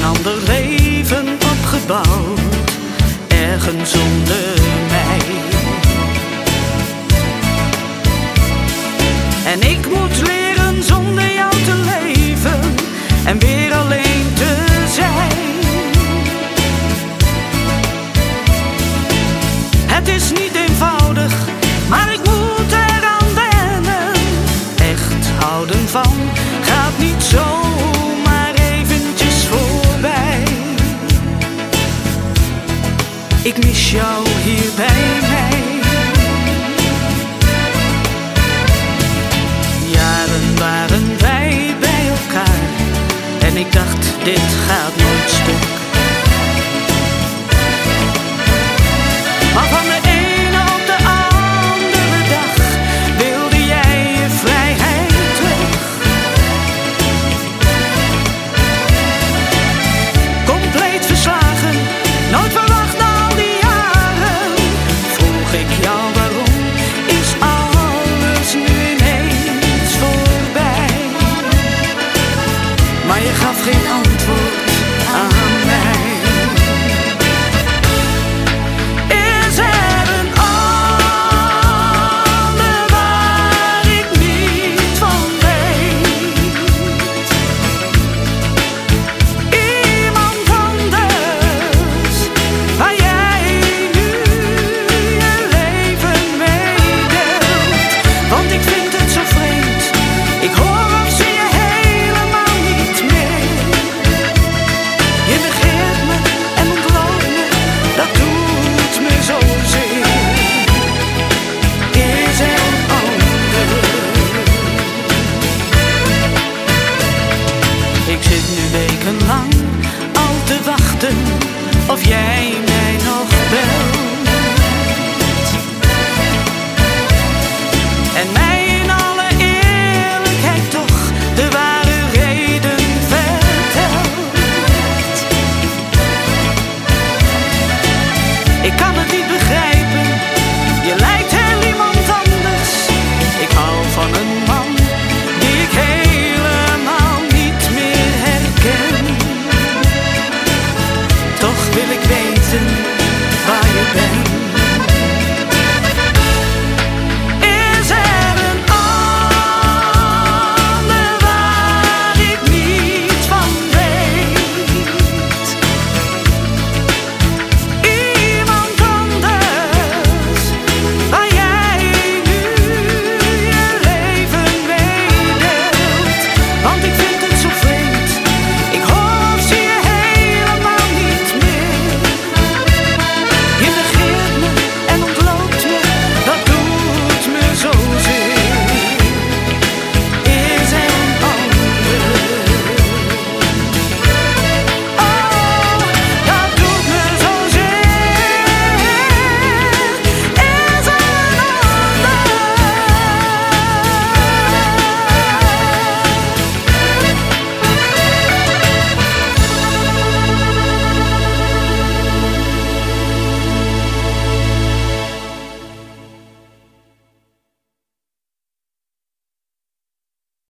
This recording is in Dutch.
een ander leven opgebouwd, ergens zonder mij. En ik moet leren zonder jou te leven en weer alleen te zijn. Het is niet eenvoudig, maar ik moet eraan wennen. Echt houden van Ik mis jou hier.